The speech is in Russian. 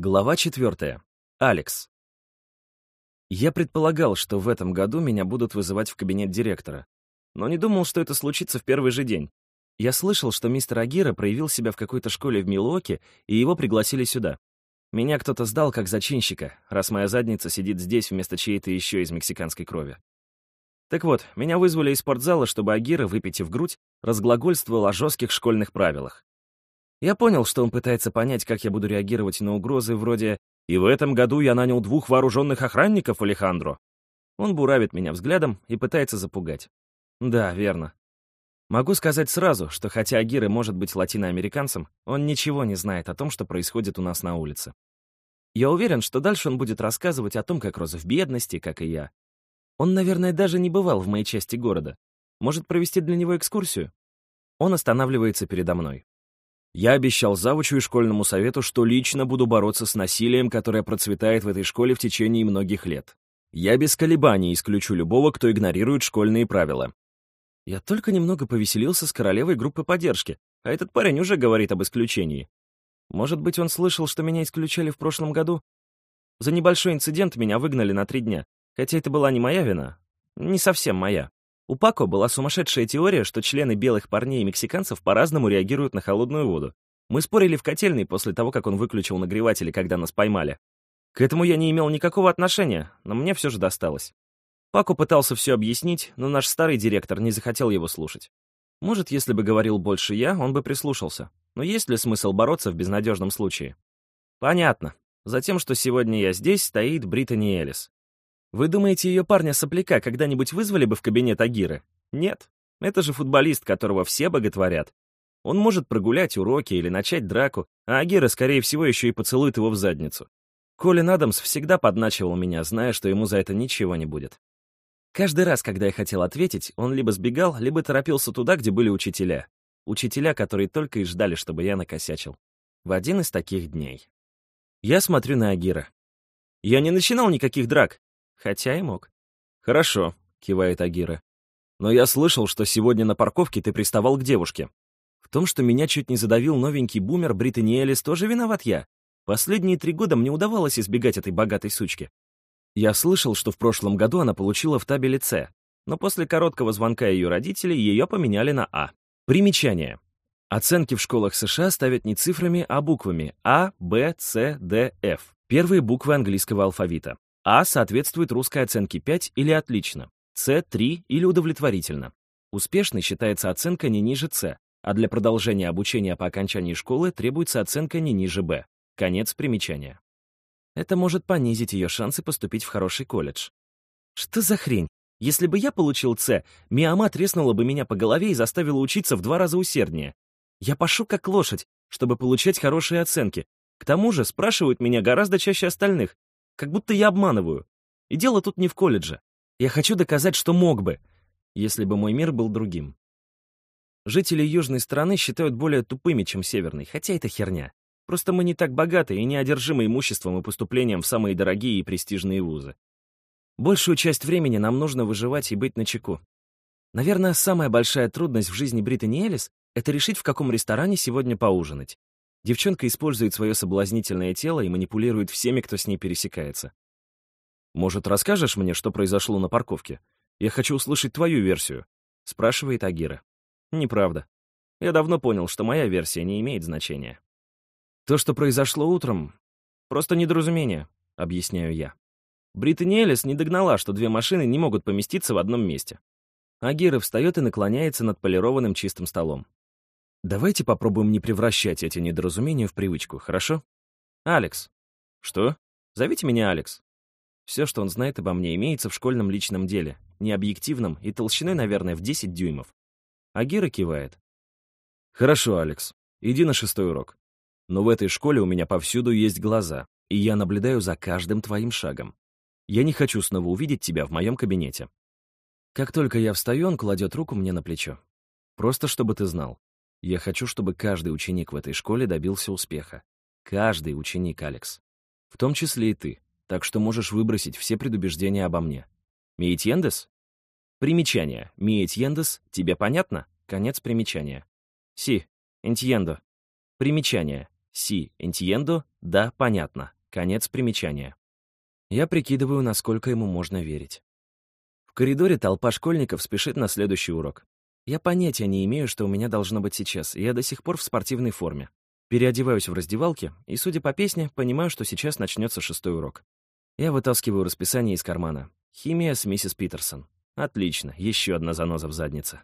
Глава четвертая. Алекс. Я предполагал, что в этом году меня будут вызывать в кабинет директора, но не думал, что это случится в первый же день. Я слышал, что мистер Агира проявил себя в какой-то школе в Милуоке, и его пригласили сюда. Меня кто-то сдал как зачинщика, раз моя задница сидит здесь вместо чьей-то еще из мексиканской крови. Так вот, меня вызвали из спортзала, чтобы Агира, выпитив грудь, разглагольствовал о жестких школьных правилах. Я понял, что он пытается понять, как я буду реагировать на угрозы вроде «И в этом году я нанял двух вооруженных охранников, Алехандро». Он буравит меня взглядом и пытается запугать. Да, верно. Могу сказать сразу, что хотя Агиры может быть латиноамериканцем, он ничего не знает о том, что происходит у нас на улице. Я уверен, что дальше он будет рассказывать о том, как рос в бедности, как и я. Он, наверное, даже не бывал в моей части города. Может провести для него экскурсию? Он останавливается передо мной. Я обещал завучу и школьному совету, что лично буду бороться с насилием, которое процветает в этой школе в течение многих лет. Я без колебаний исключу любого, кто игнорирует школьные правила. Я только немного повеселился с королевой группы поддержки, а этот парень уже говорит об исключении. Может быть, он слышал, что меня исключали в прошлом году? За небольшой инцидент меня выгнали на три дня, хотя это была не моя вина. Не совсем моя. У Пако была сумасшедшая теория, что члены белых парней и мексиканцев по-разному реагируют на холодную воду. Мы спорили в котельной после того, как он выключил нагреватели, когда нас поймали. К этому я не имел никакого отношения, но мне все же досталось. Пако пытался все объяснить, но наш старый директор не захотел его слушать. Может, если бы говорил больше я, он бы прислушался. Но есть ли смысл бороться в безнадежном случае? Понятно. Затем, что сегодня я здесь, стоит Британи Элис. Вы думаете, ее парня-сопляка когда-нибудь вызвали бы в кабинет Агиры? Нет. Это же футболист, которого все боготворят. Он может прогулять уроки или начать драку, а Агира, скорее всего, еще и поцелует его в задницу. Колин Адамс всегда подначивал меня, зная, что ему за это ничего не будет. Каждый раз, когда я хотел ответить, он либо сбегал, либо торопился туда, где были учителя. Учителя, которые только и ждали, чтобы я накосячил. В один из таких дней. Я смотрю на Агира. Я не начинал никаких драк. Хотя и мог. «Хорошо», — кивает Агира. «Но я слышал, что сегодня на парковке ты приставал к девушке. В том, что меня чуть не задавил новенький бумер Британи Элис, тоже виноват я. Последние три года мне удавалось избегать этой богатой сучки. Я слышал, что в прошлом году она получила в табеле С, но после короткого звонка ее родителей ее поменяли на А. Примечание. Оценки в школах США ставят не цифрами, а буквами А, Б, С, Д, Ф. Первые буквы английского алфавита. А соответствует русской оценке 5 или отлично, С 3 или удовлетворительно. Успешной считается оценка не ниже С, а для продолжения обучения по окончании школы требуется оценка не ниже Б. Конец примечания. Это может понизить ее шансы поступить в хороший колледж. Что за хрень? Если бы я получил С, Миама треснула бы меня по голове и заставила учиться в два раза усерднее. Я пошу как лошадь, чтобы получать хорошие оценки. К тому же спрашивают меня гораздо чаще остальных, как будто я обманываю. И дело тут не в колледже. Я хочу доказать, что мог бы, если бы мой мир был другим. Жители южной страны считают более тупыми, чем северной, хотя это херня. Просто мы не так богаты и не одержимы имуществом и поступлением в самые дорогие и престижные вузы. Большую часть времени нам нужно выживать и быть начеку. Наверное, самая большая трудность в жизни Британи Элис — это решить, в каком ресторане сегодня поужинать. Девчонка использует свое соблазнительное тело и манипулирует всеми, кто с ней пересекается. «Может, расскажешь мне, что произошло на парковке? Я хочу услышать твою версию», — спрашивает Агира. «Неправда. Я давно понял, что моя версия не имеет значения. То, что произошло утром, просто недоразумение», — объясняю я. Бриттани Элис не догнала, что две машины не могут поместиться в одном месте. Агира встает и наклоняется над полированным чистым столом. Давайте попробуем не превращать эти недоразумения в привычку, хорошо? Алекс. Что? Зовите меня Алекс. Все, что он знает обо мне, имеется в школьном личном деле, необъективном и толщиной, наверное, в 10 дюймов. Агира кивает. Хорошо, Алекс, иди на шестой урок. Но в этой школе у меня повсюду есть глаза, и я наблюдаю за каждым твоим шагом. Я не хочу снова увидеть тебя в моем кабинете. Как только я встаю, он кладет руку мне на плечо. Просто чтобы ты знал. Я хочу, чтобы каждый ученик в этой школе добился успеха. Каждый ученик, Алекс. В том числе и ты. Так что можешь выбросить все предубеждения обо мне. Миетьендес? Примечание. Миетьендес, тебе понятно? Конец примечания. Си. Энтьендо. Примечание. Си, entiendo, да, понятно. Конец примечания. Я прикидываю, насколько ему можно верить. В коридоре толпа школьников спешит на следующий урок. Я понятия не имею, что у меня должно быть сейчас, и я до сих пор в спортивной форме. Переодеваюсь в раздевалке, и, судя по песне, понимаю, что сейчас начнется шестой урок. Я вытаскиваю расписание из кармана. Химия с миссис Питерсон. Отлично, еще одна заноза в заднице.